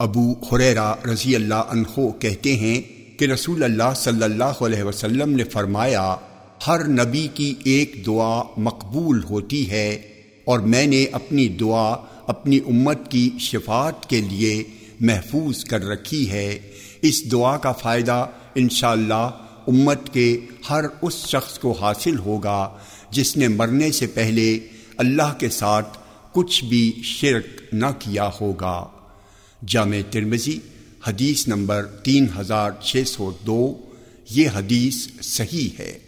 ابو حریرا رضی اللہ عنہ کہتے ہیں کہ رسول اللہ صلی اللہ علیہ وسلم نے فرمایا، ہر نبی کی ایک دعا مقبول ہوتی ہے اور میں نے اپنی دعا اپنی امت کی شفاعت کے لیے محفوظ کر رکھی ہے۔ اس دعا کا فائدہ انشاءاللہ اللہ امت کے ہر اس شخص کو حاصل ہوگا جس نے مرنے سے پہلے اللہ کے ساتھ کچھ بھی شرک نہ کیا ہوگا۔ جامع ترمزی حدیث نمبر تین ہزار چھ سو دو یہ حدیث صحیح ہے۔